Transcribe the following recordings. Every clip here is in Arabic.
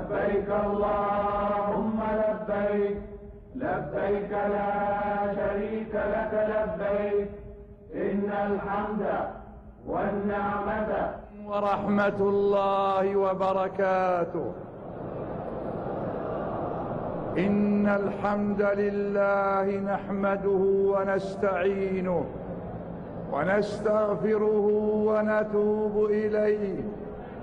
لبيك اللهم لبيك لبيك لا شريك لك لبيك. إن الحمد والنعمة ورحمة الله وبركاته. إن الحمد لله نحمده ونستعينه ونستغفره ونتوب إليه.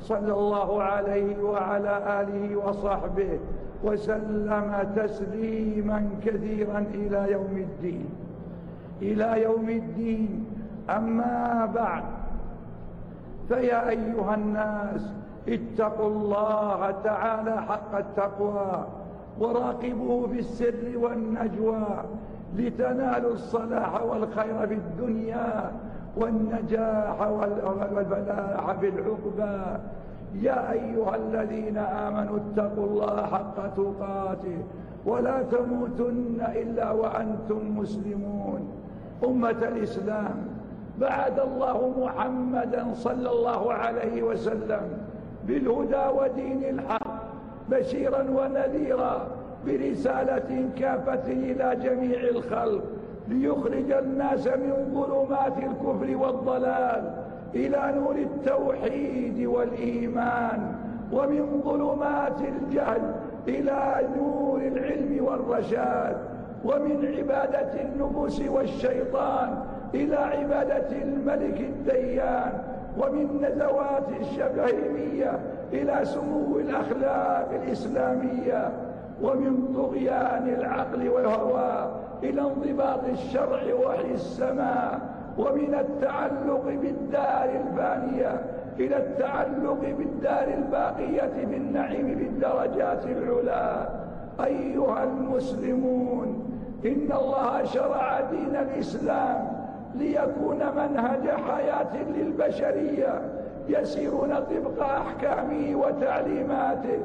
صلى الله عليه وعلى آله وصحبه وسلم تسليما كثيرا إلى يوم الدين. إلى يوم الدين. أما بعد. فيا أيها الناس اتقوا الله تعالى حق التقوى وراقبوه في السر والنجوى لتنالوا الصلاح والخير في الدنيا والنجاح والبلاح بالعقبى. يا أيها الذين آمنوا اتقوا الله حق تقاته ولا تموتن إلا وأنتم مسلمون. أمة الإسلام بعد الله محمدا صلى الله عليه وسلم بالهدى ودين الحق بشيرا ونذيرا برسالة كافة إلى جميع الخلق. ليخرج الناس من ظلمات الكفر والضلال إلى نور التوحيد والإيمان ومن ظلمات الجهل إلى نور العلم والرشاد ومن عبادة النفوس والشيطان إلى عبادة الملك الديان ومن نزوات الشبهيمية إلى سمو الأخلاق الإسلامية ومن طغيان العقل والهوى إلى انضباط الشرع وحي السماء ومن التعلق بالدار الفانية إلى التعلق بالدار الباقية بالنعيم بالدرجات العلا أيها المسلمون إن الله شرع دين الإسلام ليكون منهج حياة للبشرية يسيرون طبق أحكامه وتعليماته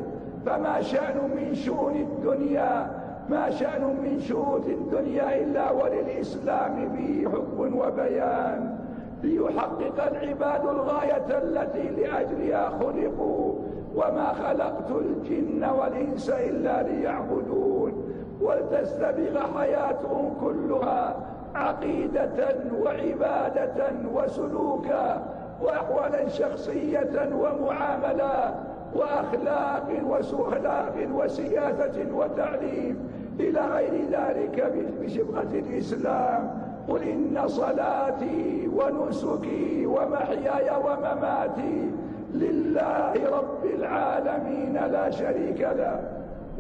فما شأن من شؤون الدنيا ما شأن من شؤون الدنيا إلا وللإسلام به حكم وبيان. ليحقق العباد الغاية التي لأجلها خلقوا وما خلقت الجن والإنس إلا ليعبدون. ولتستبغ حياتهم كلها عقيدة وعبادة وسلوكا وأحوالا شخصية ومعاملا. وأخلاق وسهلاق وسياسة وتعليم إلى غير ذلك بشبغة الإسلام. قل إن صلاتي ونسكي ومحياي ومماتي لله رب العالمين لا شريك له.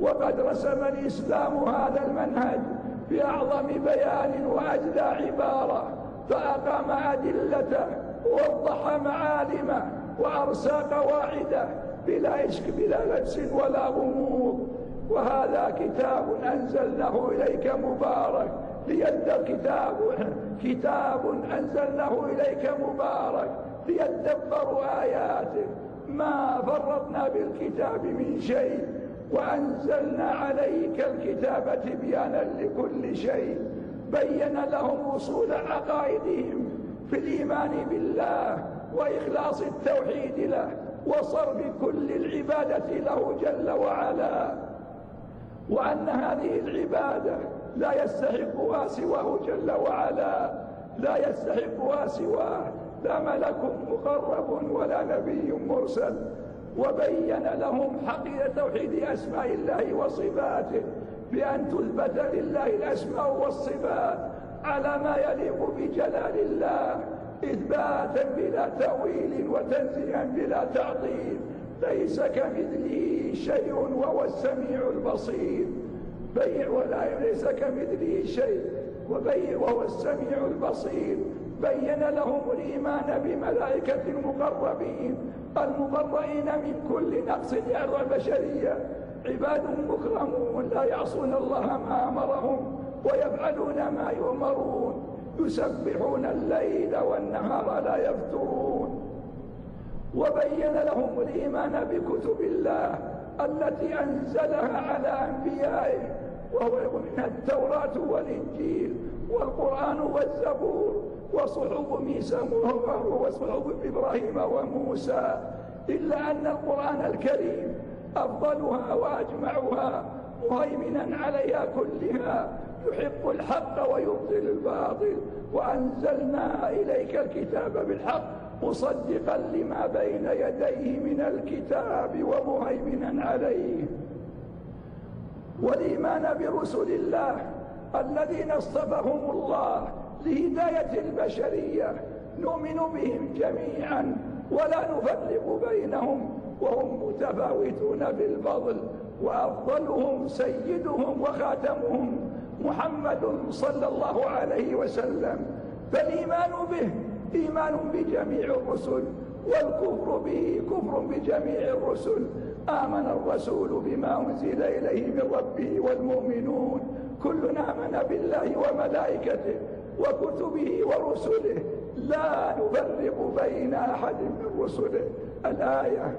وقد رسم الإسلام هذا المنهج بأعظم بيان وأجلى عبارة فأقام أدلته ووضح معالمه وأرسى قواعده بلا عشق بلا لبس ولا غموض. وهذا كتاب أنزلناه إليك مبارك. ليد كتاب كتاب أنزلناه إليك مبارك. ليدبروا آياته. ما فرطنا بالكتاب من شيء وأنزلنا عليك الكتاب تبيانا لكل شيء. بين لهم وصول عقائدهم في الإيمان بالله وإخلاص التوحيد له. وصرف كل العبادة له جل وعلا. وأن هذه العبادة لا يستحقها سواه جل وعلا. لا يستحقها سواه. لا ملك مقرب ولا نبي مرسل. وبين لهم حقيقة توحيد أسماء الله وصفاته بأن تثبت لله الأسماء والصفات. على ما يليق بجلال الله إثباتا بلا تأويل وتنزيها بلا تعطيل. ليس كمثله شيء وهو السميع البصير. بيع ولا ليس كمثله شيء وبيع وهو السميع البصير. بين لهم الإيمان بملائكة المقربين المقربين من كل نقص يرى البشرية. عباد مكرمون لا يعصون الله ما أمرهم. ويفعلون ما يؤمرون. يسبحون الليل والنهار لا يفترون. وبين لهم الإيمان بكتب الله التي أنزلها على أنبيائه وهو من التوراة والإنجيل والقرآن والزبور. وصحب ميسى وهرب وصحب إبراهيم وموسى. إلا أن القرآن الكريم أفضلها وأجمعها مهيمنا عليها كلها. يحب الحق ويبطل الباطل. وأنزلنا إليك الكتاب بالحق مصدقا لما بين يديه من الكتاب ومهيمنا عليه. والإيمان برسل الله الذين اصطفهم الله لهداية البشرية. نؤمن بهم جميعا ولا نفرق بينهم وهم متفاوتون بالفضل وأفضلهم سيدهم وخاتمهم. محمد صلى الله عليه وسلم فالإيمان به إيمان بجميع الرسل والكفر به كفر بجميع الرسل. آمن الرسول بما أنزل إليه من ربه والمؤمنون. كلنا آمن بالله وملائكته وكتبه ورسله. لا نفرق بين أحد من رسله. الآية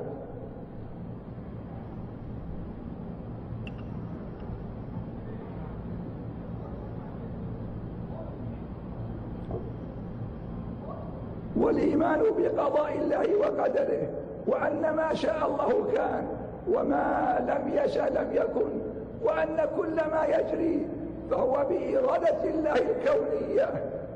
الإيمان بقضاء الله وقدره وأن ما شاء الله كان وما لم يشأ لم يكن وأن كل ما يجري فهو بإرادة الله الكونية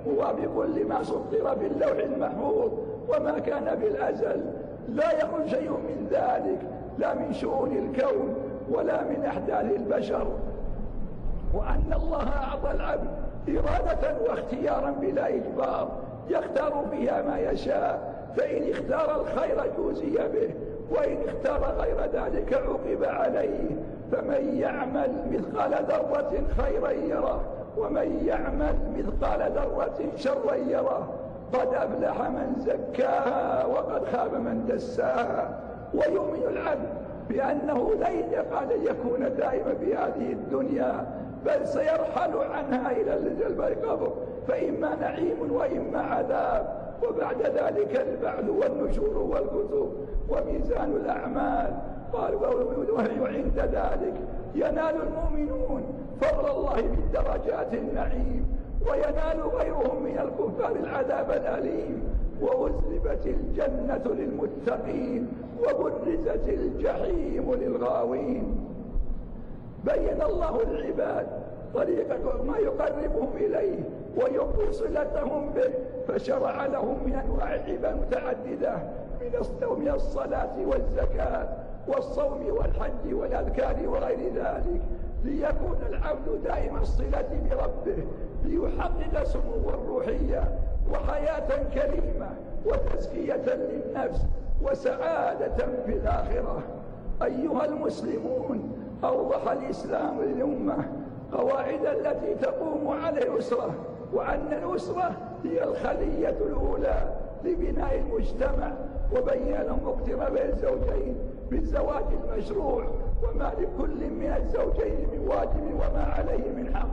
موافق لما سطر باللوح المحفوظ وما كان بالأزل. لا يقل شيء من ذلك لا من شؤون الكون ولا من أحداث البشر. وأن الله أعطى العبد إرادة واختيارا بلا إجبار. يختار فيها ما يشاء فإن اختار الخير جوزي به وإن اختار غير ذلك عقب عليه فمن يعمل مثقال ذرة خيرا يره ومن يعمل مثقال ذرة شرا يره. قد أفلح من زكاها وقد خاب من دساها ويؤمن العبد بأنه لن قد يكون دائما في هذه الدنيا بل سيرحل عنها إلى القبر. فإما نعيم وإما عذاب وبعد ذلك البعث والنشور والكتب وميزان الأعمال. قال وهي عند ذلك. ينال المؤمنون فضل الله بالدرجات النعيم وينال غيرهم من الكفار العذاب الأليم. وأزلفت الجنة للمتقين وبرزت الجحيم للغاوين. بين الله العباد طريقة ما يقربهم إليه ويقوي صلتهم به فشرع لهم من أنواع العباد متعددة من الصلاة والزكاة والصوم والحج والأذكار وغير ذلك ليكون العبد دائم الصلة بربه ليحقق سمو الروحية وحياة كريمة وتزكية للنفس وسعادة في الآخرة. أيها المسلمون أوضح الإسلام للأمة القواعد التي تقوم على الأسرة وأن الأسرة هي الخلية الأولى لبناء المجتمع وبين مقترب الزوجين بالزواج المشروع وما لكل من الزوجين من واجب وما عليه من حق.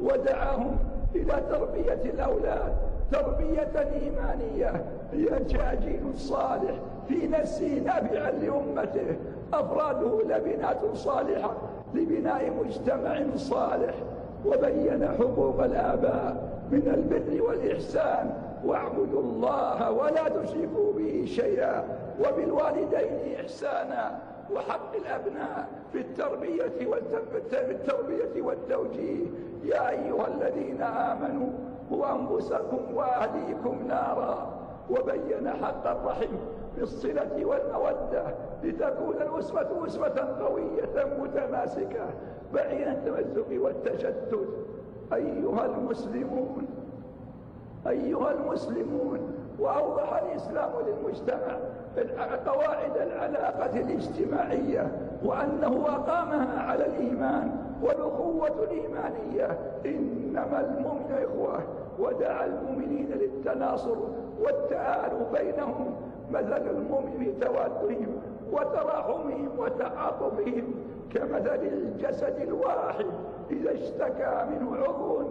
ودعاهم إلى تربية الأولاد. تربية إيمانية هي جيل صالح في نفسه نافعا لأمته. أفراده لبنات صالحة. لبناء مجتمع صالح وبين حقوق الآباء من البر والإحسان. واعبدوا الله ولا تشركوا به شيئا وبالوالدين إحسانا. وحق الأبناء في التربية والتربية والتوجيه. يا أيها الذين آمنوا وأنفسكم وأهليكم نارا. وبين حق الرحم بالصلة والمودة لتكون الأسوة أسوة قوية متماسكة بعيد التمزق والتشتت. أيها المسلمون أيها المسلمون وأوضح الإسلام للمجتمع قواعد العلاقة الاجتماعية وأنه أقامها على الإيمان والأخوة الإيمانية. إنما المؤمن إخوة ودعا المؤمنين للتناصر والتآلوا بينهم مثل المؤمن توادهم وتراحمهم وتعاطفهم كمثل الجسد الواحد إذا اشتكى منه عضو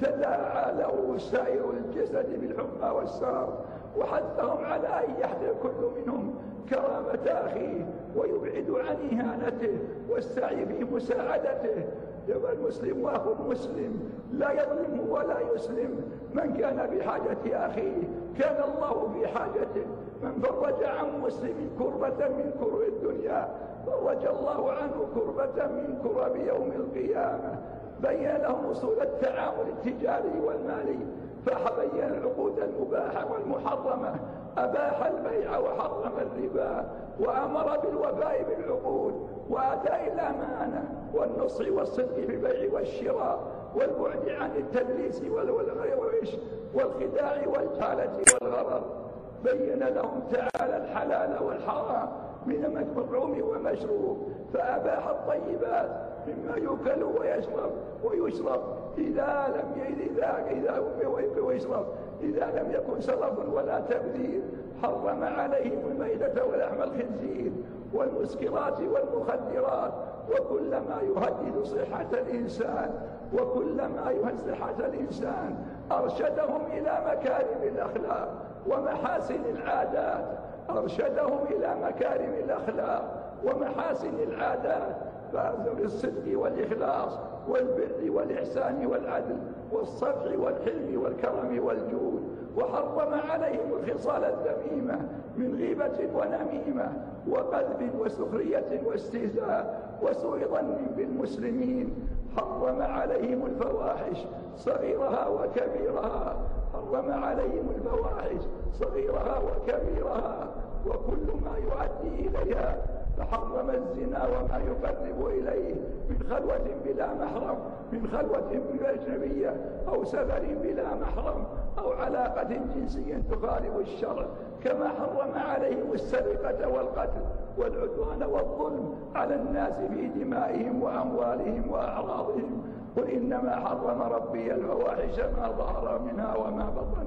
تداعى له سائر الجسد بالحمى والسار وحثهم على أن يحذر كل منهم كرامة أخيه ويبعد عن إهانته والسعي في مساعدته. يبقى المسلم واخو المسلم لا يظلم ولا يسلم من كان بحاجة أخيه. كان الله في حاجته من فرج عن مسلم كربة من كرب الدنيا فرج الله عنه كربة من كرب يوم القيامة. بين لهم أصول التعامل التجاري والمالي فبين العقود المباحة والمحرمة. أباح البيع وحرم الربا وأمر بالوفاء بالعقود وأداء الأمانة والنصح والصدق في البيع والشراء والبعد عن التدليس والغش والخداع والحالة والغرر. بين لهم تعالى الحلال والحرام من مطعوم ومشروب فأباح الطيبات مما يكل ويشرب ويشرب إذا لم إذا إذا ويشرب إذا لم يكن سرف ولا تبذير حرم عليهم الميتة ولحم الخنزير والمسكرات والمخدرات وكل ما يهدد صحة الإنسان وكل ما يهدد صحة الإنسان أرشدهم إلى مكارم الأخلاق. ومحاسن العادات أرشدهم إلى مكارم الأخلاق ومحاسن العادات فأذر الصدق والإخلاص والبر والإحسان والعدل والصفع والحلم والكرم والجود. وحرم عليهم خصال الذميمة من غيبة ونميمة وقذب وسخرية واستهزاء وسوء ظن بالمسلمين. حرم عليهم الفواحش صغيرها وكبيرها. حرم عليهم الفواحش صغيرها وكبيرها. وكل ما يؤدي إليها تحرم الزنا وما يقرب إليه من خلوة بلا محرم من خلوة أجنبية أو سفر بلا محرم أو علاقة جنسية تخالف الشرع كما حرم عليهم السرقة والقتل والعدوان والظلم على الناس في دمائهم وأموالهم وأعراضهم. قل إنما حرم ربي الفواحش ما ظهر منها وما بطن.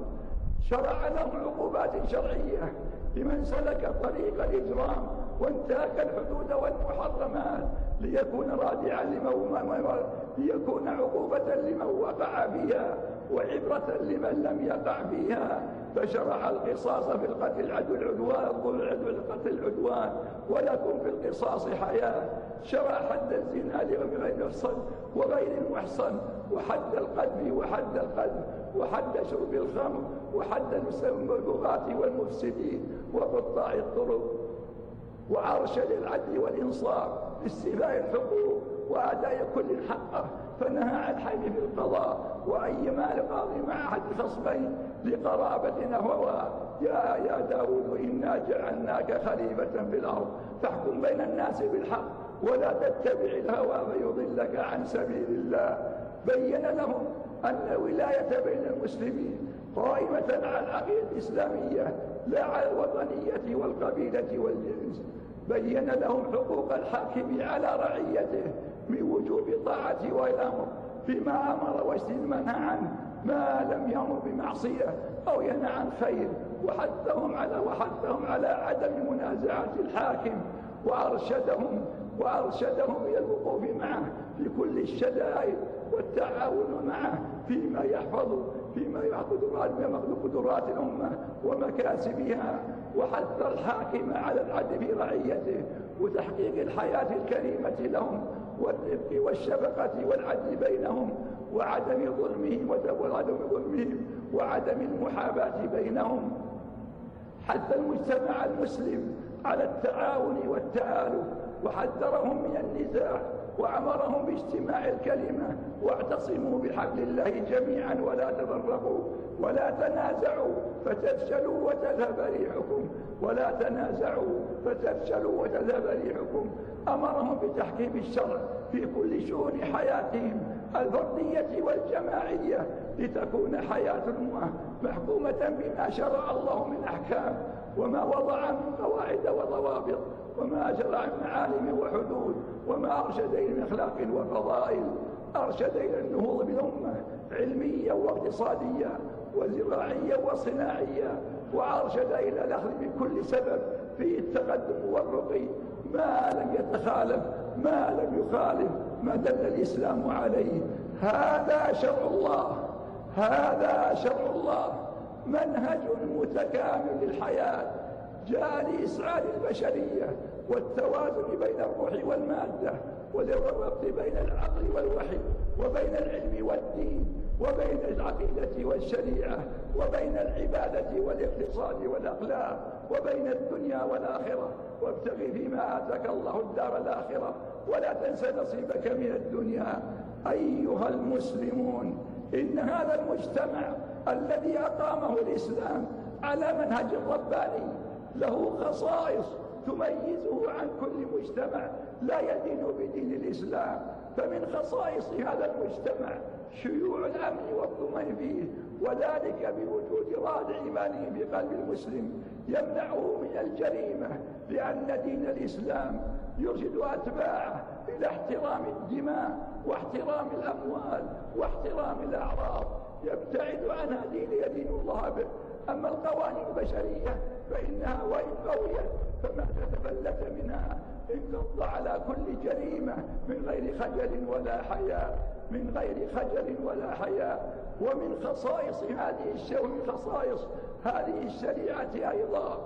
شرع لهم عقوبات شرعية. لمن سلك طريق الإجرام وانتهك الحدود والمحرمات ليكون رادعا لمن ليكون عقوبة لمن وقع بها وعبرة لمن لم يقع بها. فشرح القصاص في القتل عدو العدوان والعدو القتل العدوان ولكم في القصاص حياة. شرع حد الزنا لغير الصد وغير المحصن وحد القذف وحد القذف وحد شرب الخمر وحد المسلم والمفسدين وقطاع الطرق. وعرش للعدل والإنصاف لاستيفاء الحقوق وأداء كل حقه فنهى عن حيث في القضاء وأن يمال القاضي مع أحد الخصمين لقرابة نهوى يا يا داود إنا جعلناك خليفة في الأرض فاحكم بين الناس بالحق ولا تتبع الهوى فيضلك عن سبيل الله. بين لهم أن الولاية بين المسلمين قائمة على العقيدة الإسلامية لا الوطنية والقبيلة والجنس بين لهم حقوق الحاكم على رعيته من وجوب طاعة والأمر فيما أمر واجتنب منهى عنه ما لم يأمر بمعصية أو ينهى عن خير وحثهم على وحثهم على عدم منازعة الحاكم وأرشدهم وأرشدهم إلى الوقوف معه في كل الشدائد والتعاون معه فيما يحفظ فيما يعبد العلم مخلوق درات الأمة ومكاسبها وحتى الحاكم على العدل في رعيته وتحقيق الحياة الكريمة لهم والرفق والشفقة والعدل بينهم وعدم ظلمهم وعدم ظلمهم وعدم المحاباة بينهم. حتى المجتمع المسلم على التعاون والتآلف وحذرهم من النزاع وأمرهم باجتماع الكلمة واعتصموا بحبل الله جميعا ولا تفرقوا ولا تنازعوا فتفشلوا وتذهب ريحكم ولا تنازعوا فتفشلوا وتذهب ريحكم. أمرهم بتحكيم الشرع في كل شؤون حياتهم الفردية والجماعية لتكون حياة المؤة محكومة بما شرع الله من أحكام وما وضع من قواعد وضوابط وما أجل عن معالم وحدود وما أرشد إلى أخلاق وفضائل أرشد إلى النهوض بالأمة علميا واقتصاديا وزراعيا وصناعيا وأرشد إلى الأخذ بكل سبب في التقدم والرقي. ما لم يتخالف ما لم يخالف ما دل الإسلام عليه. هذا شرع الله هذا شرع الله. منهج متكامل للحياة. جاء لإسعاد البشرية والتوازن بين الروح والمادة والربط بين العقل والوحي وبين العلم والدين وبين العقيدة والشريعة وبين العبادة والاقتصاد والأخلاق وبين الدنيا والآخرة وابتغ فيما آتاك الله الدار الآخرة ولا تنسى نصيبك من الدنيا. أيها المسلمون إن هذا المجتمع الذي أقامه الإسلام على منهج رباني له خصائص تميزه عن كل مجتمع لا يدين بدين الإسلام. فمن خصائص هذا المجتمع شيوع الأمن والطمأن فيه وذلك بوجود رادع إيمانه بقلب المسلم. يمنعه من الجريمة لأن دين الإسلام يرشد أتباعه إلى احترام الدماء واحترام الأموال واحترام الأعراض. يبتعد عنها دين يدين الله به. أما القوانين البشرية فإنها وإن قويت فما تتفلت منها انقض على كل جريمة من غير خجل ولا حياء من غير خجل ولا حياء. ومن خصائص هذه ومن خصائص هذه الشريعة أيضا.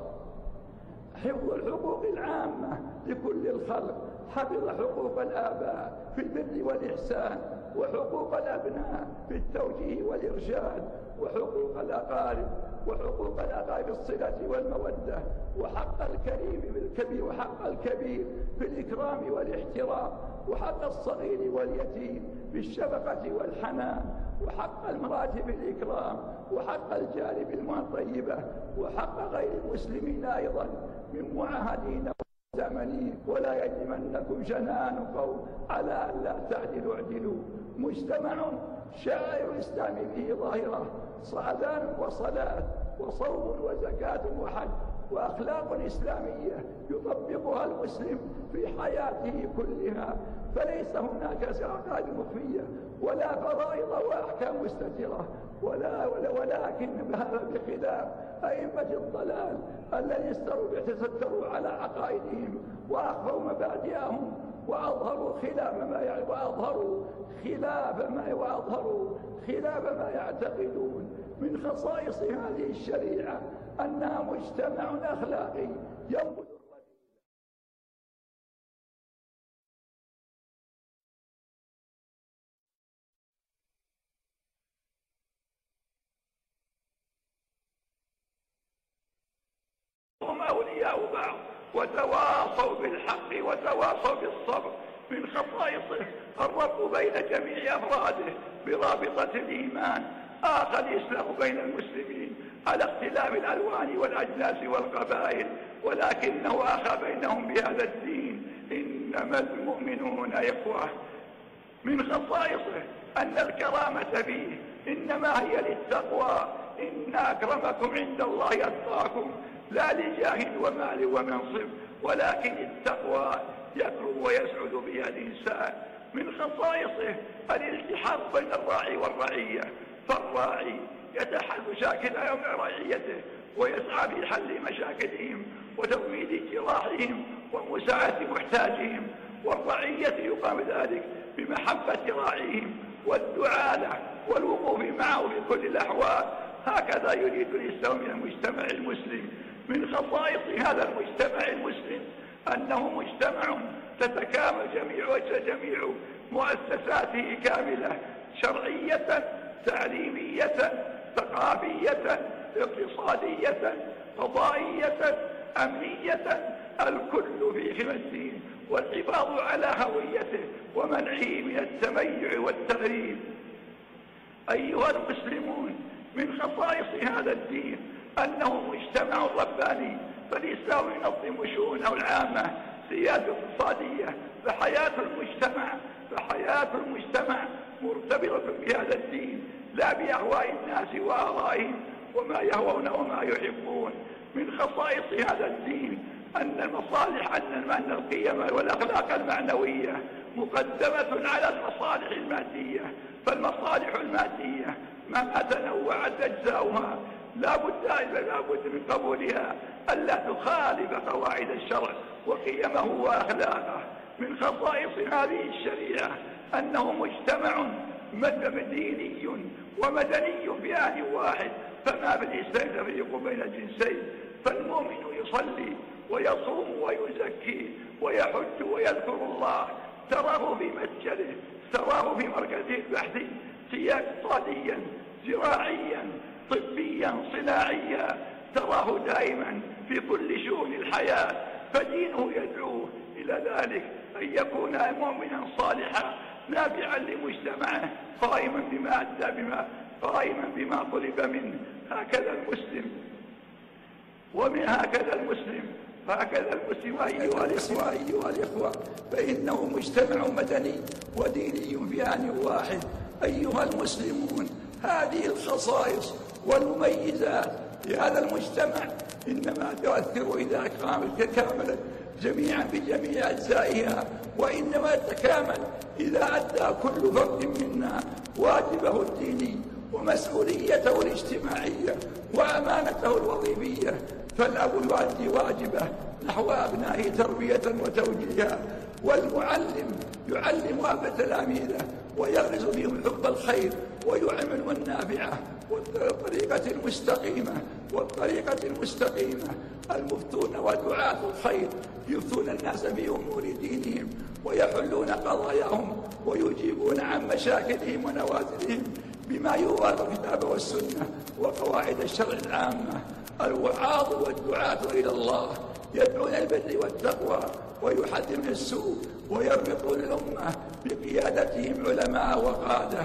حفظ الحقوق العامة لكل الخلق. حفظ حقوق الآباء في البر والإحسان وحقوق الأبناء في التوجيه والإرشاد وحقوق الأقارب. وحقوق الأباء بالصلة والمودة وحق الكريم بالكبير وحق الكبير بالإكرام والاحترام وحق الصغير واليتيم بالشفقة والحنان وحق المرات بالإكرام وحق الجار بالمطيبة وحق غير المسلمين أيضا من معاهدين زمني ولا يجمنكم جنان قوم على أن لا تعدلوا اعدلوا. مجتمع شعائر الإسلام فيه ظاهرة صعدان وصلاة وصوم وزكاة وحج وأخلاق إسلامية يطبقها المسلم في حياته كلها. فليس هناك سرقات مخفية ولا فرائض وأحكام مستترة ولا, ولا ولكن هذا بخلاف أئمة الضلال الذي استروا على عقائدهم وأخفوا مبادئهم وأظهروا خلاف ما وأظهروا خلاف ما وأظهروا خلاف ما يعتقدون. من خصائص هذه الشريعة أنها مجتمع أخلاقي ينبذ هم أولياء بعض وتوارث الوصف بالصبر من خصائصه الربط بين جميع أفراده برابطة الإيمان. آخى الإسلام بين المسلمين على اختلاف الألوان والأجناس والقبائل. ولكنه آخى بينهم بهذا الدين. إنما المؤمنون إخوة. من خصائصه أن الكرامة فيه. إنما هي للتقوى. إن أكرمكم عند الله يتقاكم لا لجاه ومال ومنصب ولكن التقوى يكرم ويسعد بها الساعة من خصائصه الالتحاق بين الراعي والرعية. فالراعي يتحل مشاكل رعيته ويسعى في حل مشاكلهم وتوميد جراحهم ومساعدة محتاجهم. والرعية يقام ذلك بمحبة راعيهم والدعاء له والوقوف معه في كل الأحوال. هكذا يريد الإسلام من المجتمع المسلم من خصائص هذا المجتمع المسلم أنه مجتمع تتكامل جميع جميع مؤسساته كاملة شرعية تعليمية ثقافية اقتصادية قضائية أمنية الكل في خدمة الدين والحفاظ على هويته ومنعه من التميع والتغريب. أيها المسلمون من خصائص هذا الدين أنه مجتمع رباني فالإسلام ينظم شؤونه العامة سياسة اقتصادية فحياة المجتمع فحياة المجتمع مرتبطة بهذا الدين. لا بأهواء الناس وآرائهم وما يهوون وما يحبون. من خصائص هذا الدين أن المصالح أن القيم والأخلاق المعنوية مقدمة على المصالح المادية. فالمصالح المادية مهما تنوعت أجزاؤها لا بد لا بد من قبولها. ألا تخالف قواعد الشرع وقيمه وأخلاقه. من خصائص هذه الشريعة أنه مجتمع ديني ومدني في أهل واحد. فما بالإسلام تفريق بين الجنسين. فالمؤمن يصلي ويصوم ويزكي ويحج ويذكر الله. تراه في مسجده تراه في مركزه البحثي سياسيا زراعيا طبيا صناعيا تراه دائما في كل شؤون الحياة. فدينه يدعوه إلى ذلك أن يكون مؤمنا صالحا نافعا لمجتمعه قائما بما أدى بما قائما بما طلب منه. هكذا المسلم. ومن هكذا المسلم هكذا المسلم أيها الإخوة أيها الإخوة فإنه مجتمع مدني وديني في آن واحد. أيها المسلمون هذه الخصائص والمميزات في هذا المجتمع إنما تؤثر إذا تكاملت جميعا بجميع أجزائها وإنما تكامل إذا أدى كل فرد منا واجبه الديني ومسؤوليته الاجتماعية وأمانته الوظيفية فالأب يؤدي واجبه نحو أبنائه تربية وتوجيها والمعلم يعلم أبا تلاميذه ويغرس فيهم حب الخير ويعمل النافعة والطريقة المستقيمة والطريقة المستقيمة. المفتون ودعاة الخير يفتون الناس في أمور دينهم ويحلون قضاياهم ويجيبون عن مشاكلهم ونوازلهم بما يوارد الكتاب والسنة وقواعد الشرع العامة. الوعاظ والدعاة إلى الله يدعو إلى البر والتقوى ويحذر من السوء ويربط الأمة بقيادتهم علماء وقادة.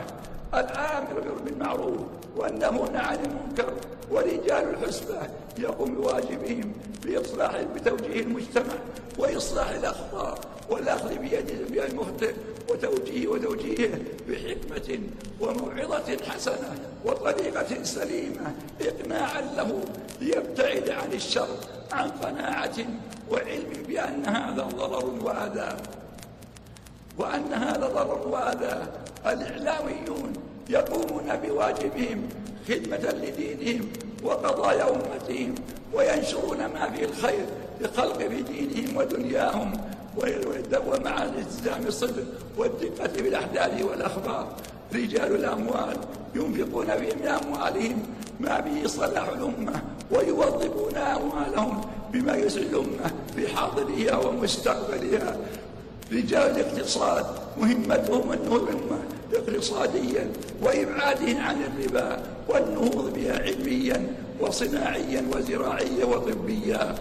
الآمر بالمعروف والنهون عن المنكر ورجال الحسبة يقوم بواجبهم بإصلاح بتوجيه المجتمع وإصلاح الأخطاء والأخذ بيد المخطئ وتوجيه وتوجيهه بحكمة وموعظة حسنة وطريقة سليمة إقناعا له ليبتعد عن الشر عن قناعة وعلم بأن هذا ضرر وأذى. وأن هذا ضرر وهذا الإعلاميون يقومون بواجبهم خدمة لدينهم وقضايا أمتهم وينشرون ما فيه الخير لخلق في دينهم ودنياهم ومع الالتزام الصدق والدقة بالأحداث والأخبار. رجال الأموال ينفقون من أموالهم ما به صلاح الأمة ويوظفون أموالهم بما يسعد الأمة في حاضرها ومستقبلها. رجال الاقتصاد مهمتهم المهمة اقتصاديا وإبعاده عن الربا والنهوض بها علميا وصناعيا وزراعيا وطبيا.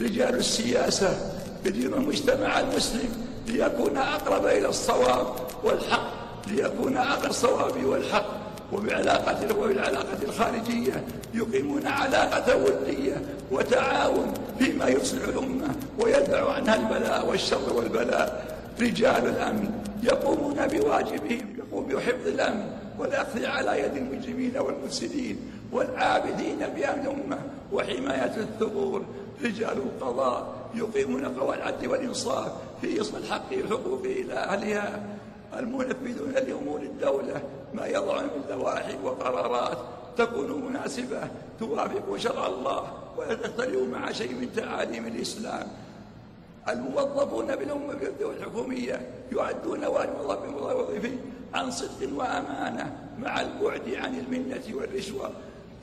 رجال السياسة بدين المجتمع المسلم ليكون أقرب إلى الصواب والحق ليكون أقرب الصواب والحق. وبعلاقة وبالعلاقة الخارجية يقيمون علاقة ودية وتعاون فيما يصلح الأمة ويدفع عنها البلاء والشر والبلاء. رجال الأمن يقومون بواجبهم يقوم بحفظ الأمن والأخذ على يد المجرمين والمفسدين والعابدين بأمن الأمة وحماية الثغور. رجال القضاء يقيمون قوى العدل والإنصاف في إصل الحق والحقوق إلى أهلها. المنفذون لأمور الدولة ما يضع من لوائح وقرارات تكون مناسبة توافق شرع الله ولا تختلف مع شيء من تعاليم الإسلام. الموظفون بالأمة الحكومية يعدون والموظف الموظف عن صدق وأمانة مع البعد عن المنة والرشوة.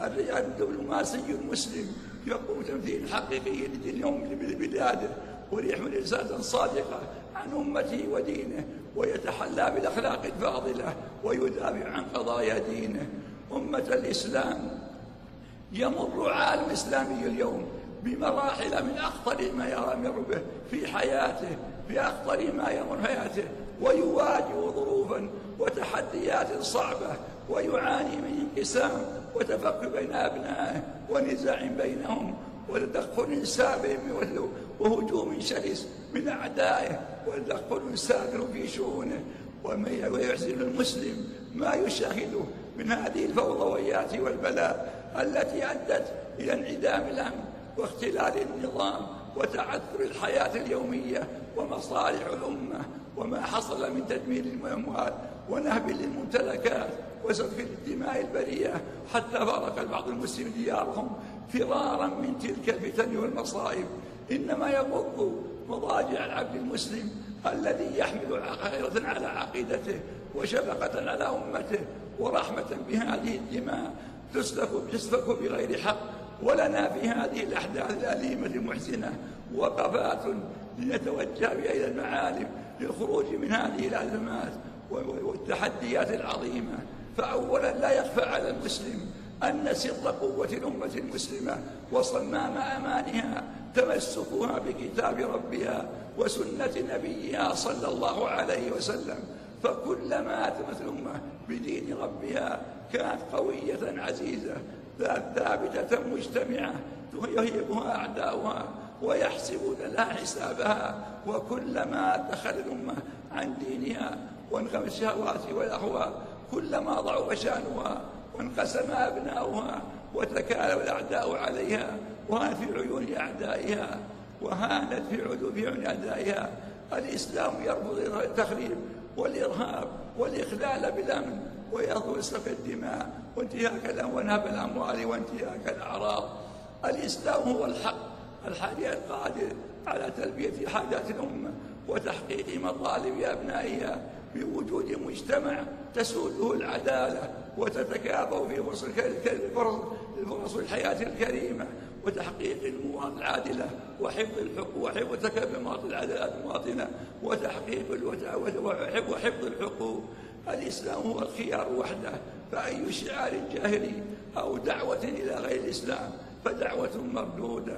الرجال الدبلوماسي المسلم يقوم تمثيل حقيقي لدين لبلاده وليحمل رسالة صادقة عن أمته ودينه. ويتحلى بالأخلاق الفاضلة ويدافع عن قضايا دينه. أمة الإسلام يمر عالم إسلامي اليوم بمراحل من أخطر ما يرامر به في حياته في أخطر ما يمر حياته ويواجه ظروفا وتحديات صعبة ويعاني من انقسام وتفق بين أبنائه ونزاع بينهم وتدخل سابهم وهجوم شرس من أعدائه والدخل يسافر في شؤونه ويحزن المسلم ما يشاهده من هذه الفوضويات والبلاء التي أدت إلى انعدام الأمن واختلال النظام وتعثر الحياة اليومية ومصالح الأمة وما حصل من تدمير الأموال ونهب للممتلكات وسفك الدماء البرية حتى فرق البعض المسلم ديارهم فرارا من تلك الفتن والمصائب. إنما يغض مضاجع العبد المسلم الذي يحمل خيرة على عقيدته وشفقة على أمته ورحمة بهذه الدماء تسفك بغير حق ولنا في هذه الأحداث الأليمة المحزنة وقفات لنتوجه إلى المعالم للخروج من هذه الأزمات والتحديات العظيمة. فأولا لا يخفى على المسلم أن سر قوة الأمة المسلمة وصمام أمانها تمسكها بكتاب ربها وسنة نبيها صلى الله عليه وسلم. فكلما أتمت الأمة بدين ربها كانت قوية عزيزة ثابتة مجتمعة يهيبها أعداؤها ويحسبون لا حسابها. وكلما دخل الأمة عن دينها وانغم الشهوات والأهواء كلما ضعف شأنها وانقسم أبناؤها وتكالب الأعداء عليها وهانت في عيون أعدائها وهانت في عيون أعدائها. الإسلام يرفض التخريب والإرهاب والإخلال بالأمن ويضو سفك الدماء وانتهاك ونهب الأموال وانتهاك الأعراض. الإسلام هو الحق الحالي القادر على تلبية حاجات الأمة وتحقيق مطالب أبنائها بوجود مجتمع تسوده العدالة وتتكافؤ في فرص الحياة الكريمة وتحقيق المواطن العادلة وحفظ الحقوق وحفظ تكافؤ مواطن العدالات المواطنة وتحقيق وحفظ الحقوق. الإسلام هو الخيار وحده. فأي شعار جاهلي أو دعوة إلى غير الإسلام فدعوة مردودة.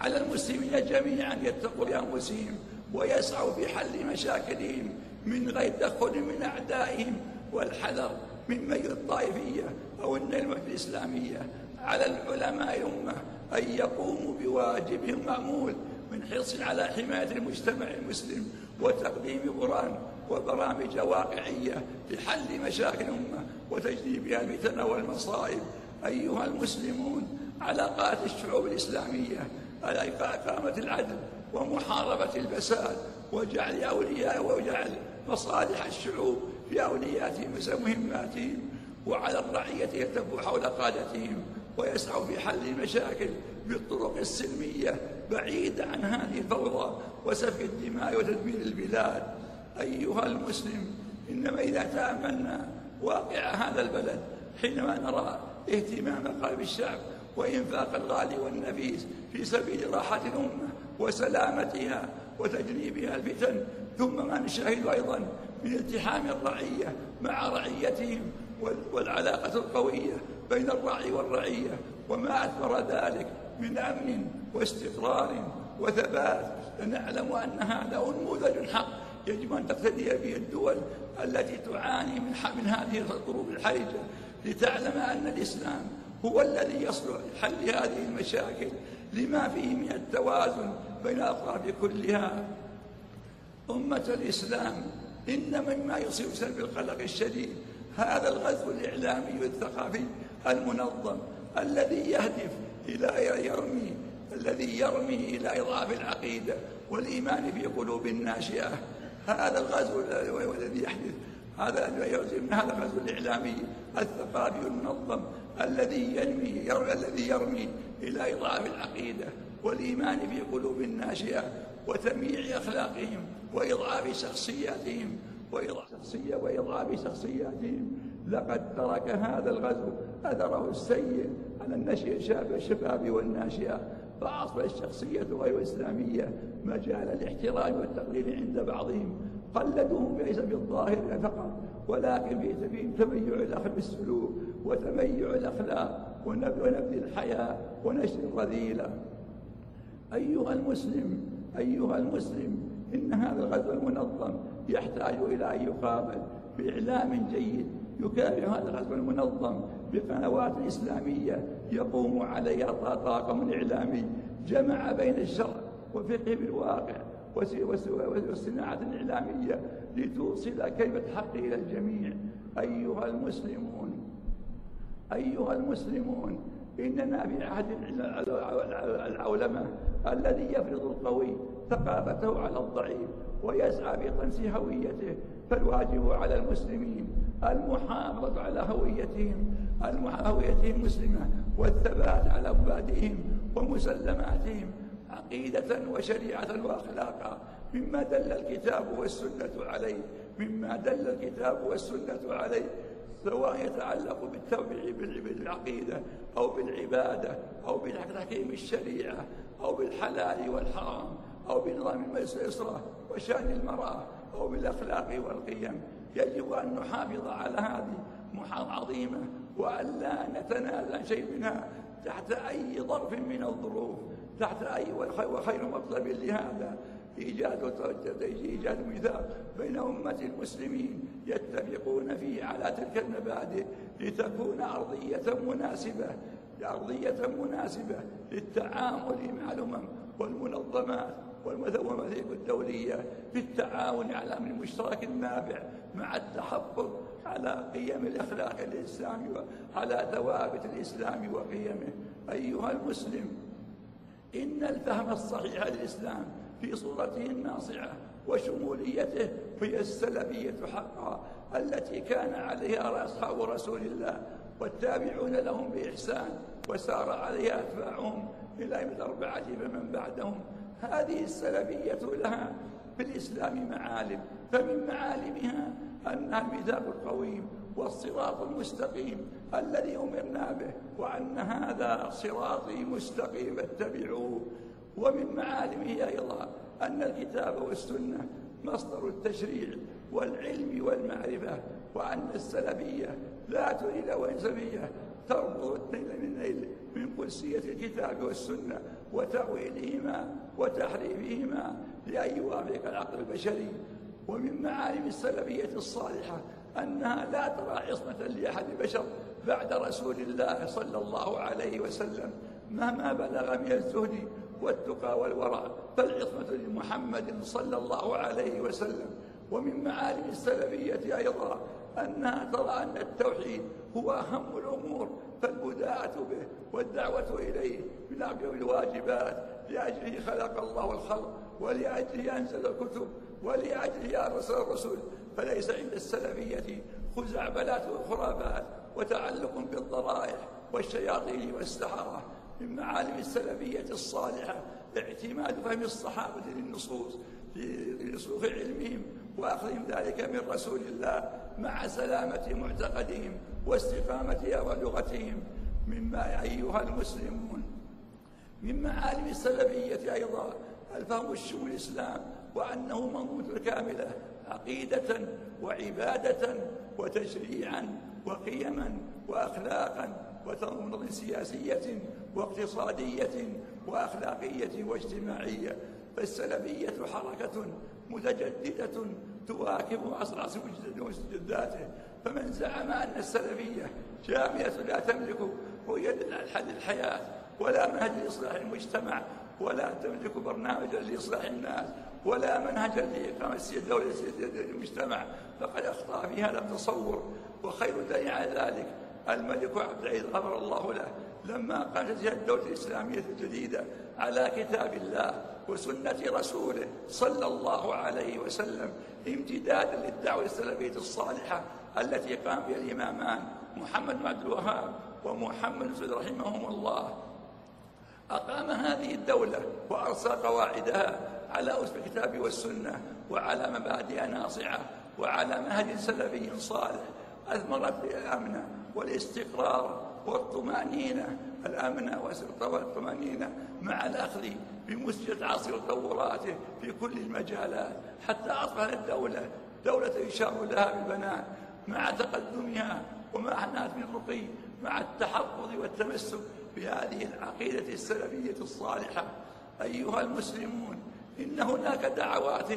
على المسلمين جميعا يتقوا لأنفسهم ويسعوا في حل مشاكلهم من غير تدخل من أعدائهم والحذر من مجرى الطائفية أو النلمة الإسلامية على العلماء الأمة أن يقوموا بواجبهم مأمول من حرص على حماية المجتمع المسلم وتقديم قرآن وبرامج واقعية لحل مشاكل الأمة وتجنيبها المتن والمصائب. أيها المسلمون علاقات الشعوب الإسلامية على إقامة العدل ومحاربة الفساد وجعل أولياء وجعل مصالح الشعوب بأولياتهم ومهماتهم وعلى الرعية يلتف حول قادتهم ويسعوا في حل المشاكل بالطرق السلمية بعيد عن هذه الفوضى وسفك الدماء وتدمير البلاد. أيها المسلم إنما إذا تأملنا واقع هذا البلد حينما نرى اهتمام قلب الشعب وإنفاق الغالي والنفيس في سبيل راحة الأمة وسلامتها وتجنيبها الفتن ثم ما نشاهد أيضا بالتحام الرعية مع رعيتهم والعلاقة القوية بين الراعي والرعية وما أثر ذلك من أمن واستقرار وثبات. لنعلم أن هذا أنموذج حق يجب أن تقتدي به الدول التي تعاني من من هذه الظروف الحرجة لتعلم أن الإسلام هو الذي يصلح لحل هذه المشاكل لما فيه من التوازن بين الأطراف كلها. أمة الإسلام إن مما يصيب سلب القلق الشديد هذا الغزو الإعلامي والثقافي المنظم الذي يهدف إلى يرمي الذي يرمي إلى إضعاف العقيدة والإيمان في قلوب الناشئة. هذا الغزو الذي يحدث هذا من هذا الغزو الإعلامي الثقافي المنظم الذي يرمي الذي يرمي إلى إضعاف العقيدة والإيمان في قلوب الناشئة وتمييع أخلاقهم وإضعاف شخصياتهم شخصية وإضعاف شخصياتهم. لقد ترك هذا الغزو أثره السيء على النشئ شاب الشباب والناشئة. فأصبح الشخصية غير إسلامية مجال الاحترام والتقليل عند بعضهم. قلدوهم ليس بالظاهر فقط ولكن في سبيل تميع الأخلاق بالسلوك وتميع الأخلاق ونبذ الحياة ونشر الرذيلة. أيها المسلم أيها المسلم إن هذا الغزو المنظم يحتاج إلى أن يقابل بإعلام جيد يكافئ هذا الغزو المنظم بقنوات إسلامية يقوم عليها طاقم إعلامي جمع بين الشرع وفقه بالواقع والصناعة الإعلامية لتوصل كلمة حق إلى الجميع. أيها المسلمون أيها المسلمون إننا في عهد العولمة الذي يفرض القوي ثقافته على الضعيف ويسعى بطمس هويته. فالواجب على المسلمين المحافظة على هويتهم هويتهم مسلمة والثبات على مبادئهم ومسلماتهم عقيدة وشريعة وأخلاقا. مما دل الكتاب والسنة عليه مما دل الكتاب والسنة عليه. سواء يتعلق بالتوبع بالعقيدة أو بالعبادة أو بتحكيم الشريعة أو بالحلال والحرام أو بنظام الأسرة وشأن المرأة أو بالأخلاق والقيم. يجب أن نحافظ على هذه محاضة عظيمة وألا نتنازع شيء منها تحت أي ظرف من الظروف تحت أي وخير مطلب لهذا. إيجاد إيجاد ميثاق بين أمة المسلمين يتفقون فيه على تلك المبادئ لتكون أرضية مناسبة أرضية مناسبة للتعامل مع الأمم والمنظمات والمواثيق الدولية بالتعاون على من المشترك النابع مع التحفظ على قيم الأخلاق الإسلامي وعلى ثوابت الإسلام وقيمه. أيها المسلم إن الفهم الصحيح للإسلام في صورته الناصعة وشموليته هي السلبية حقا التي كان عليها أصحاب رسول الله والتابعون لهم بإحسان وسار عليها أتباعهم إلى الأربعة فمن بعدهم. هذه السلبية لها في الإسلام معالم فمن معالمها أنها الميثاق القويم والصراط المستقيم الذي أمرنا به وأن هذا صراطي مستقيم اتبعوه. ومن معالمه أيضا أن الكتاب والسنة مصدر التشريع والعلم والمعرفة وأن السلبية لا تريد وإنسبية تربط التيل من نيل من قدسية الكتاب والسنة وتأويلهما وتحريفهما لأن يوافق العقل البشري. ومن معالم السلبية الصالحة أنها لا ترى عصمة لأحد البشر بعد رسول الله صلى الله عليه وسلم مهما بلغ من الزهد والتقى والورع. فالعصمة لمحمد صلى الله عليه وسلم ومن معالم السلفية أيضا أنها ترى أن التوحيد هو أهم الأمور فالبداعة به والدعوة إليه بالعقل الواجبات لأجله خلق الله الخلق ولأجله أنزل الكتب ولأجله أرسل الرسل فليس عند السلفية خزعبلات وخرافات وتعلق بالضرائح والشياطين والسحرة. من معالم السلفية الصالحة اعتماد فهم الصحابة للنصوص لرسوخ علمهم وأخذهم ذلك من رسول الله مع سلامة معتقدهم واستقامة ولغتهم مما أيها المسلمون من معالم السلبية أيضا الفهم الشمو الإسلام وأنه منظومة كاملة عقيدة وعبادة وتشريعا وقيما وأخلاقا وتنظيم سياسية واقتصادية وأخلاقية واجتماعية. فالسلبية حركة متجددة تواكب عصر مجدد وسجداته فمن زعم أن السلفية جامعة لا تملك ويد الحد الحياة ولا منهج لإصلاح المجتمع ولا تملك برنامجا لإصلاح الناس ولا منهجا لإقامة الدولة المجتمع فقد أخطأ في هذا التصور وخير دليل على ذلك الملك عبد العزيز غفر الله له. لما قامت الدولة الإسلامية الجديدة على كتاب الله وسنة رسوله صلى الله عليه وسلم امتدادا للدعوة السلفية الصالحة التي قام بها الإمامان محمد بن عبد الوهاب ومحمد بن رحمهم الله. أقام هذه الدولة وأرسى قواعدها على أسف الكتاب والسنة وعلى مبادئ ناصعة وعلى مهد سلفي صالح أثمرت الأمن والاستقرار والطمأنينة الأمن والسلطة والطمأنينة مع الأخذ بمسجد عصر تطوراته في كل المجالات حتى أصبحت الدولة دولة يشار لها بالبنان مع تقدمها ومع ناس من رقي مع التحفظ والتمسك بهذه العقيدة السلفية الصالحة. أيها المسلمون إن هناك دعوات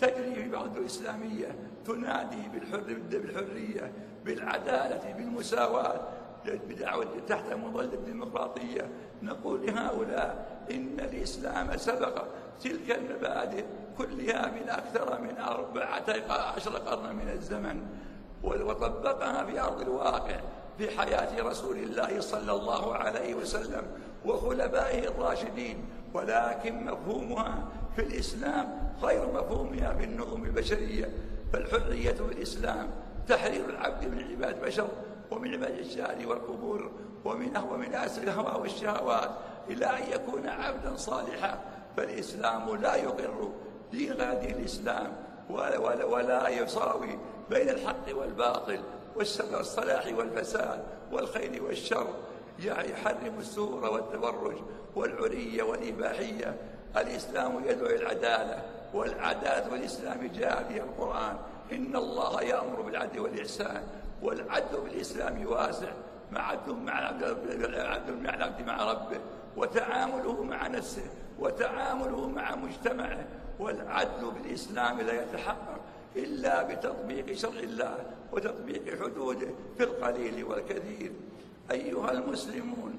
تجري في بعض الإسلامية تنادي بالحر بالحرية بالعدالة بالمساواة بدعوة تحت مظلة الديمقراطية. نقول لهؤلاء إن الإسلام سبق. تلك المبادئ كلها من أكثر من أربعة عشر قرن من الزمن وطبقها في أرض الواقع في حياة رسول الله صلى الله عليه وسلم وخلفائه الراشدين. ولكن مفهومها في الإسلام غير مفهومها في النظم البشرية. فالحرية في الإسلام تحرير العبد من عباد بشر ومن المجال والقبور ومن ومن أسر الهوى والشهوات إلى أن يكون عبدا صالحا فالإسلام لا يقر دين غادي الإسلام ولا, ولا, ولا يساوي بين الحق والباطل والصلاح والفساد والخير والشر. يحرم السور والتبرج والعرية والإباحية. الإسلام يدعو العدالة والعدالة والإسلام جاء في القرآن. إن الله يأمر بالعدل والإحسان والعدل بالإسلام واسع مع عدل مع العبد مع ربه وتعامله مع نفسه وتعامله مع مجتمعه. والعدل بالإسلام لا يتحقق إلا بتطبيق شرع الله وتطبيق حدوده في القليل والكثير. أيها المسلمون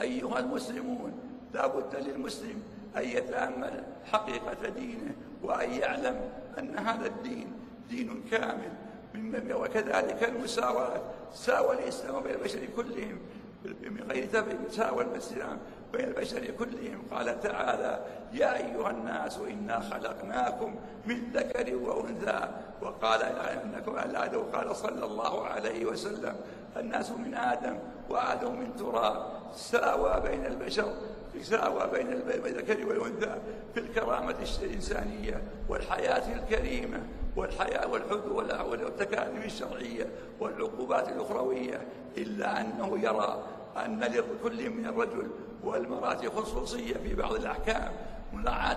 أيها المسلمون لا بد للمسلم أن يتأمل حقيقة دينه وأن يعلم أن هذا الدين دين كامل. ممن وكذلك المساواة ساوى الإسلام بين البشر كلهم من غير تفريق ساوى الإسلام بين البشر كلهم. قال تعالى يا أيها الناس إنا خلقناكم من ذكر وأنثى. وقال إنكم العدو قال صلى الله عليه وسلم الناس من آدم وآدم من تراب. ساوى بين البشر ساوى بين الذكر والأنثى في الكرامة الإنسانية والحياة الكريمة. والحياة والحد والتكاليف الشرعية والعقوبات الأخروية إلا أنه يرى أن لكل من الرجل والمرأة خصوصية في بعض الأحكام مراعاة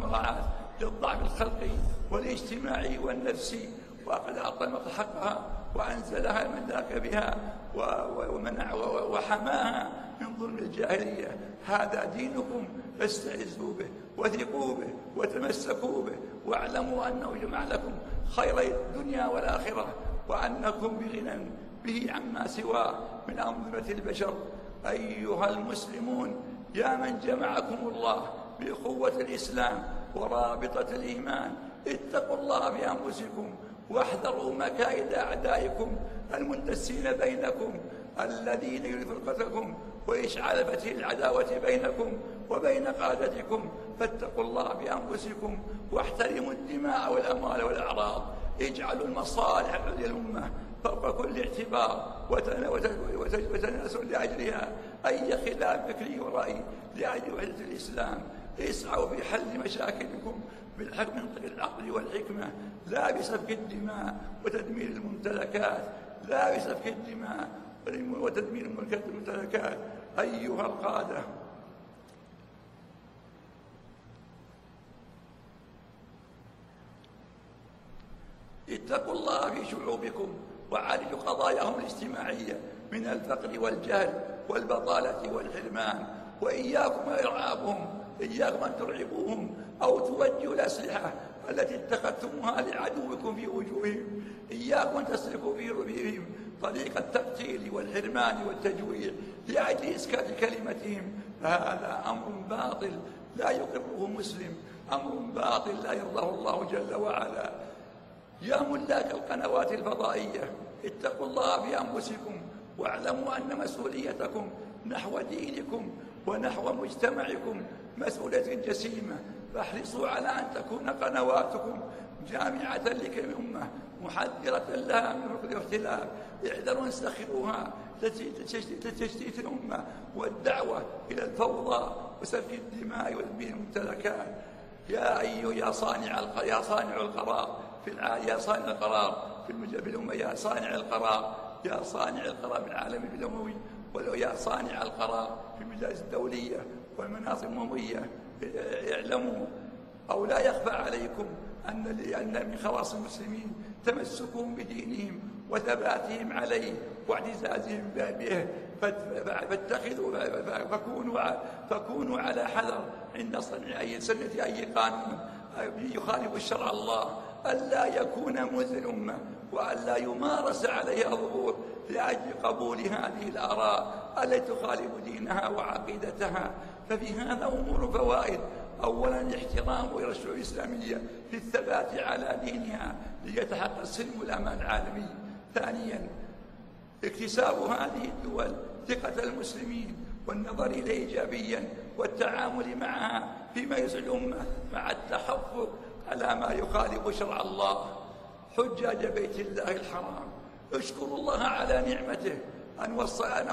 مراعاة للضعف الخلقي والاجتماعي والنفسي وقد أطلقت حقها وأنزلها من ذاك بها ومنع وحماها من ظلم الجاهلية هذا دينكم فاستعزوا به وثقوا به وتمسكوا به واعلموا أنه جمع لكم خير الدنيا والآخرة وأنكم بغنى به عما سواه من أنظمة البشر. أيها المسلمون يا من جمعكم الله بقوة الإسلام ورابطة الإيمان اتقوا الله بأنفسكم واحذروا مكائد أعدائكم المندسين بينكم الذين يريد فرقتكم وإشعال فتيل العداوة بينكم وبين قادتكم فاتقوا الله بأنفسكم واحترموا الدماء والأموال والأعراض اجعلوا المصالح العليا للأمة فوق كل اعتبار وتناسوا لأجلها أي خلاف فكري ورأي لأجل وحدة الإسلام اسعوا في حل مشاكلكم بالحكم من العقل والحكمة لا بسفك الدماء وتدمير الممتلكات لا بسفك الدماء وتدمير ملكية الممتلكات أيها القادة اتقوا الله في شعوبكم وعالجوا قضاياهم الاجتماعية من الفقر والجهل والبطالة والحرمان وإياكم وإرعابهم إياكم أن ترعبوهم أو تودوا الأسلحة التي اتخذتموها لعدوكم في وجوههم. إياكم أن تسلكوا في ربيهم طريق التقتيل والحرمان والتجويع لأجل إسكات كلمتهم. فهذا أمر باطل لا يقره مسلم. أمر باطل لا يرضاه الله جل وعلا. يا ملاك القنوات الفضائية. اتقوا الله في أنفسكم واعلموا أن مسؤوليتكم نحو دينكم ونحو مجتمعكم مسؤولة جسيمة. فاحرصوا على أن تكون قنواتكم جامعة لكي أمة محذرة لها من ركن الاختلاف. احذروا انسخروها لتشتيت الأمة والدعوة إلى الفوضى وسفك الدماء وتدمير الممتلكات. يا أيها يا صانع يا صانع القرار في العالم يا صانع القرار في الأمة. يا صانع القرار يا صانع القرار العالمي الأموي ولو يا صانع القرار في المجالس الدولية والمناصب الأموية اعلموا أو لا يخفى عليكم أن أن من خواص المسلمين تمسكهم بدينهم وثباتهم عليه واعتزازهم به. فاتخذوا فكونوا فكونوا على حذر عند صنع أي سنة أي قانون. يخالف الشرع الله. ألا يكون مذلما الأمة وألا يمارس عليها ظهور لأجل قبول هذه الآراء التي تخالف دينها وعقيدتها. ففي هذا أمور فوائد أولا احترام الشعوب الإسلامية في الثبات على دينها ليتحقق السلم والأمان العالمي. ثانيا اكتساب هذه الدول ثقة المسلمين والنظر إليه إيجابيا والتعامل معها فيما يسعد الأمة مع التحفظ على ما يخالف شرع الله. حجاج بيت الله الحرام. اشكروا الله على نعمته أن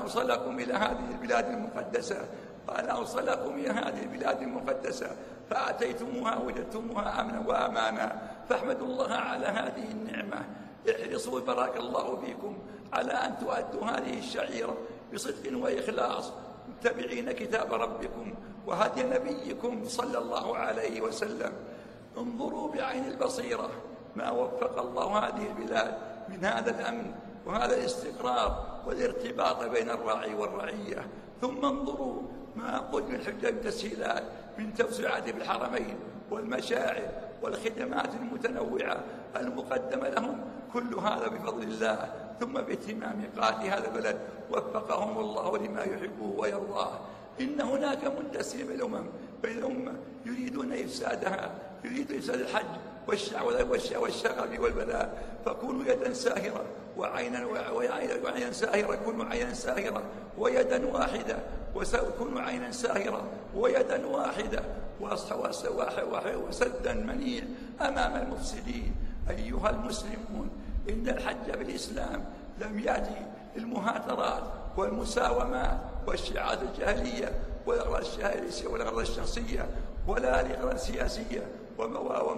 وصلكم إلى هذه البلاد المقدسة. قال أوصلكم إلى هذه البلاد المقدسة فأتيتموها وجدتموها أمنا وأمانا فاحمدوا الله على هذه النعمة. احرصوا بارك الله فيكم على أن تؤدوا هذه الشعيرة بصدق وإخلاص. متبعين كتاب ربكم وهدي نبيكم صلى الله عليه وسلم. انظروا بعين البصيرة. ما وفق الله هذه البلاد من هذا الأمن وهذا الاستقرار والارتباط بين الراعي والرعية. ثم انظروا ما أقول من حجة تسهيلات من توسعات الحرمين والمشاعر والخدمات المتنوعة المقدمة لهم كل هذا بفضل الله ثم باهتمام قادة هذا البلد وفقهم الله لما يحبه ويرضاه. إن هناك مندسين الأمم بين الأمة يريدون إفسادها يريد إفساد الحج والشعوذة والشغب والبلاء فكونوا يدا ساهرة وعينا وعينا ساهرة كن عينا ساهرة ويدا واحدة وكن عينا ساهرة ويدا واحدة وسدا منيع. أمام المفسدين أيها المسلمون إن الحج بالإسلام لم يأتي للمهاترات والمساومات والشعات الجاهلية والأغراض الشهرية والأغراض الشخصية ولا الأغراض سياسية وموا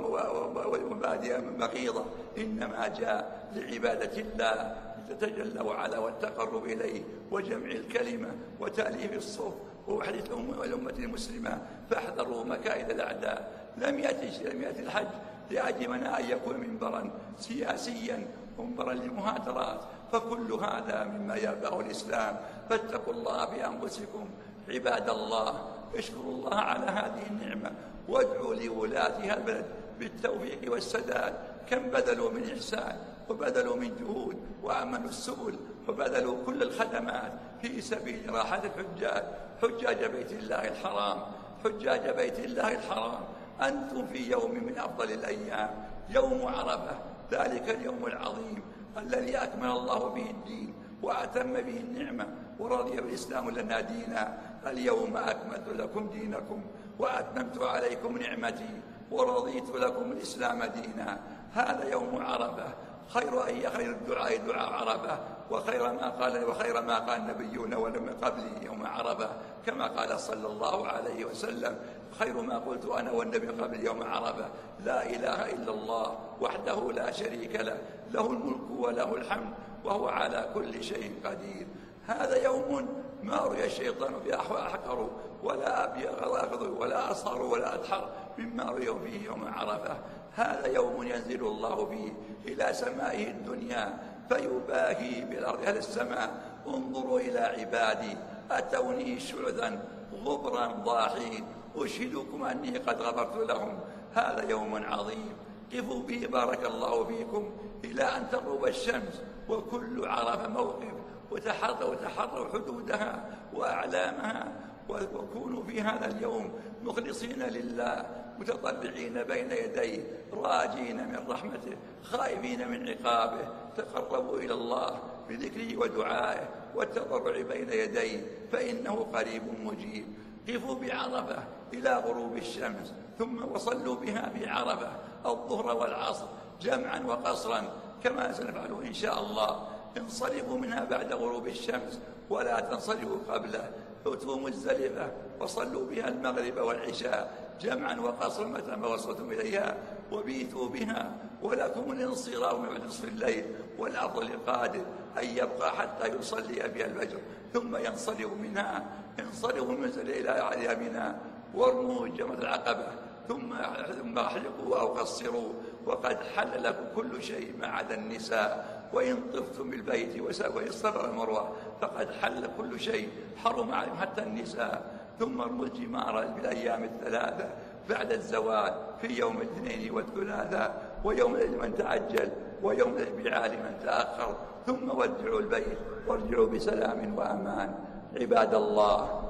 بادئا بغيضا إنما جاء لعبادة الله لتتجلى وعلى والتقرب إليه وجمع الكلمة وتأليف الصوت. ووحدة الأمة والأمة المسلمة فاحذروا مكائد الأعداء. لم يأتي لم يأتي الحج لأجمنا أن يكون منبرا سياسيا منبرا للمهاترات فكل هذا مما يبدأ الإسلام. فاتقوا الله بأنفسكم عباد الله اشكروا الله على هذه النعمة. وادعوا لولاتها هذا البلد بالتوفيق والسداد كم بذلوا من إحسان وبذلوا من جهود وأمنوا السبل وبذلوا كل الخدمات في سبيل راحة الحجاج حجاج بيت الله الحرام حجاج بيت الله الحرام. أنتم في يوم من أفضل الأيام يوم عرفة ذلك اليوم العظيم الذي أكمل الله به الدين وأتم به النعمة ورضي بالإسلام لنا دينا. اليوم أكملت لكم دينكم وأتممت عليكم نعمتي. ورضيت لكم الإسلام دينا. هذا يوم عرفة. خير أي خير الدعاء دعاء عرفة. وخير ما قال وخير ما قال نبيون ولم قبلي يوم عرفة. كما قال صلى الله عليه وسلم خير ما قلت أنا والنبي قبل يوم عرفة. لا إله إلا الله وحده لا شريك له. له الملك وله الحمد وهو على كل شيء قدير. هذا يوم ما رؤي شيطان أحقر ولا أبيغ ولا أصهر ولا أدحر مما رؤي فيه يوم عرفة. هذا يوم ينزل الله فيه إلى سمائه الدنيا فيباهي بالأرض. أهل السماء انظروا إلى عبادي أتوني شعثا غبرا ضاحين. أشهدكم أني قد غفرت لهم. هذا يوم عظيم. قفوا به بارك الله فيكم. إلى أن تغرب الشمس وكل عرف موقف. وتحروا تحروا حدودها وأعلامها وكونوا في هذا اليوم مخلصين لله متطلعين بين يديه راجين من رحمته خائفين من عقابه تقربوا إلى الله بذكره ودعائه والتضرع بين يديه فإنه قريب مجيب. قفوا بعرفة إلى غروب الشمس ثم وصلوا بها بعرفة الظهر والعصر جمعا وقصرا كما سنفعل إن شاء الله. انصرفوا منها بعد غروب الشمس ولا تنصرفوا قبله أتوا مزدلفة وصلوا بها المغرب والعشاء جمعا وقصر متى ما وصلتم إليها وبيتوا بها ولكم الانصراف من نصف الليل والأفضل القادر أن يبقى حتى يصلي بها الفجر ثم ينصرف منها انصرفوا من إلى أعلى منها وارموا جمع العقبة ثم ثم أحلقوا أو قصروا وقد حل لكم كل شيء ما عدا النساء. وإن طفتم بالبيت وإن صبر المروة. فقد حل كل شيء. حرم عليهم حتى النساء. ثم ارموا جمارا بالأيام الثلاثة بعد الزواج في يوم الاثنين والثلاثاء ويوم من تعجل ويوم البعال من تأخر. ثم ودعوا البيت وارجعوا بسلام وأمان. عباد الله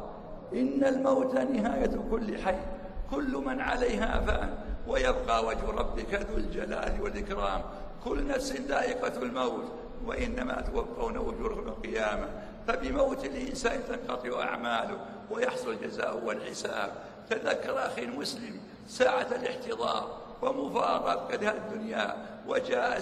إن الموت نهاية كل حي. كل من عليها فان. ويبقى وجه ربك ذو الجلال والإكرام. كل نفس ذائقة الموت وإنما توفون أجورهم القيامة. فبموت الإنسان تنقطع أعماله ويحصل جزاء والحساب. تذكر أخي المسلم ساعة الاحتضار ومفارقة كدها الدنيا وجاء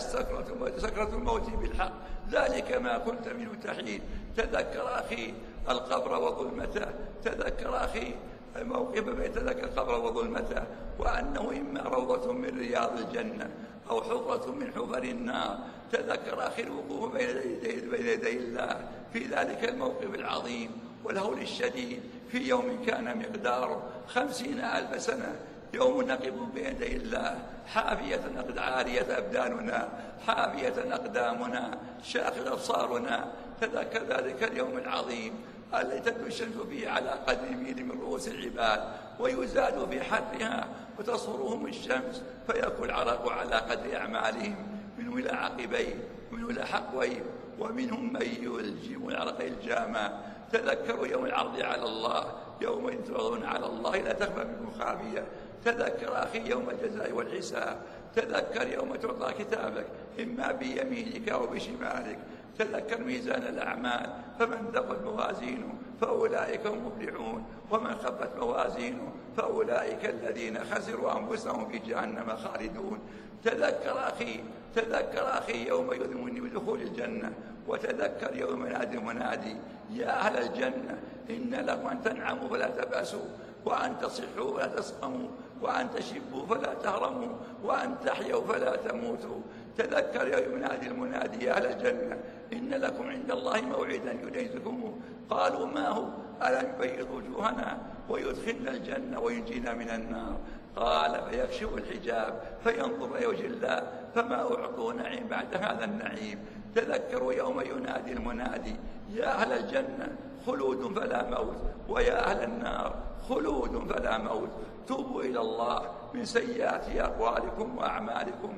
سكرة الموت بالحق. ذلك ما كنت منه تحين تذكر أخي القبر وظلمته. تذكر أخي موقف بيت لك القبر وظلمته وأنه إما روضة من رياض الجنة أو حفرة من حفر النار تذكر آخر الوقوف بين يدي, الله. في ذلك الموقف العظيم والهول الشديد. في يوم كان مقداره خمسين ألف سنة. يوم نقف بين يدي الله. حافية عارية أبداننا. حافية أقدامنا. شاخص أبصارنا. تذكر ذلك اليوم العظيم. ألا الشمس به على قدمه من رؤوس العباد ويزاد في حرها وتصرهم الشمس فيكون العرب على قدر أعمالهم من ولا عقبين من ولا حقوين ومنهم من يلجم العرق الجامع. تذكروا يوم العرض على الله يوم ينتظرون على الله لا تخفى منه خافية. تذكر أخي يوم الجزاء والحساب تذكر يوم تعطى كتابك إما بيمينك أو بشمالك. تذكر ميزان الأعمال فمن ثقلت موازينه فأولئك هم مفلحون ومن خفت موازينه فأولئك الذين خسروا أنفسهم في جهنم خالدون. تذكر أخي تذكر أخي يوم يذمني بدخول الجنة وتذكر يوم ينادي منادي يا أهل الجنة إن لكم أن تنعموا فلا تبأسوا وأن تصحوا فلا تسقموا وأن تشبوا فلا تهرموا وأن تحيوا فلا تموتوا. تذكر يوم ينادي المنادي يا أهل الجنة. إن لكم عند الله موعدا يجيزكم قالوا ما هو؟ ألم يبيض وجوهنا ويدخلنا الجنة وينجينا من النار؟ قال فيكشف الحجاب فينظر يوجه الله. فما أعطوا نعيم بعد هذا النعيم. تذكروا يوم ينادي المنادي. يا أهل الجنة خلود فلا موت. ويا أهل النار خلود فلا موت. توبوا إلى الله من سيئات أقوالكم وأعمالكم.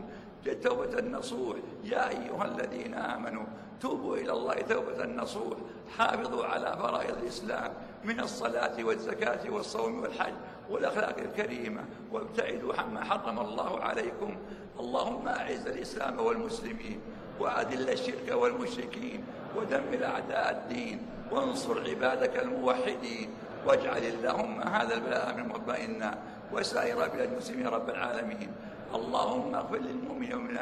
توبة النصوح. يا أيها الذين آمنوا توبوا إلى الله توبة النصوح. حافظوا على فرائض الإسلام من الصلاة والزكاة والصوم والحج والأخلاق الكريمة وابتعدوا عما حرم الله عليكم. اللهم أعز الإسلام والمسلمين وأذل الشرك والمشركين ودمر أعداء الدين وانصر عبادك الموحدين واجعل اللهم هذا البلاء من مطمئنا وسائر بلاد المسلمين رب العالمين. اللهم اغفر للمؤمنين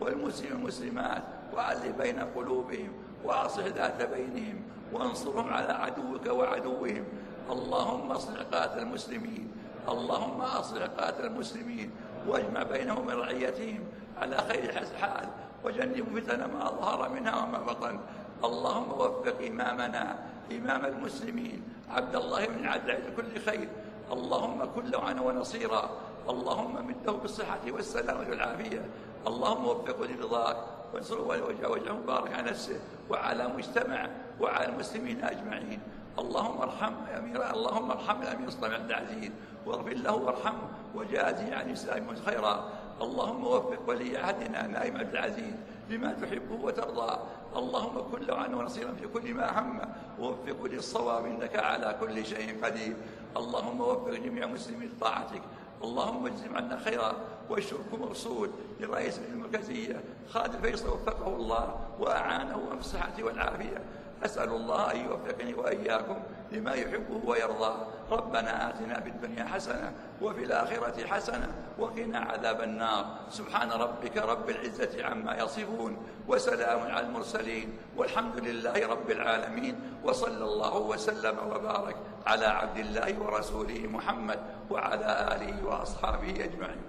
والمسلمين والمسلمات وألف بين قلوبهم وأصلح ذات بينهم وانصرهم على عدوك وعدوهم اللهم اصلح قاتل المسلمين اللهم اصلح قاتل المسلمين واجمع بينهم رعيتهم على خير حال وجنب فتن ما ظهر منها وما بطن اللهم وفق إمامنا إمام المسلمين عبد الله بن عدل لكل خير اللهم كن له عنا ونصيرا اللهم مده بالصحة والسلامة والعافية. اللهم وفقه لرضاك. وانصره وجهه مبارك على نفسه وعلى مجتمع وعلى المسلمين أجمعين. اللهم ارحم أمير اللهم ارحم الأمير مصطفى عبد العزيز. واغفر له وارحمه وجازي عن الإسلام خيرا. اللهم وفق ولي عهدنا نائم عبد العزيز لما تحبه وترضى. اللهم كن له عنه نصيرا في كل ما همه ووفقه للصواب إنك على كل شيء قدير. اللهم وفق جميع مسلمين لطاعتك. اللهم اجزم عنا خيرا واشرك مرصود لرئيس المركزية خالد فيصل وفقه الله وأعانه بالصحة والعافية. أسأل الله أن يوفقني وإياكم لما يحبه ويرضاه. ربنا آتنا في الدنيا حسنة وفي الآخرة حسنة وقنا عذاب النار. سبحان ربك رب العزة عما يصفون وسلام على المرسلين والحمد لله رب العالمين وصلى الله وسلم وبارك على عبد الله ورسوله محمد وعلى آله وأصحابه أجمعين.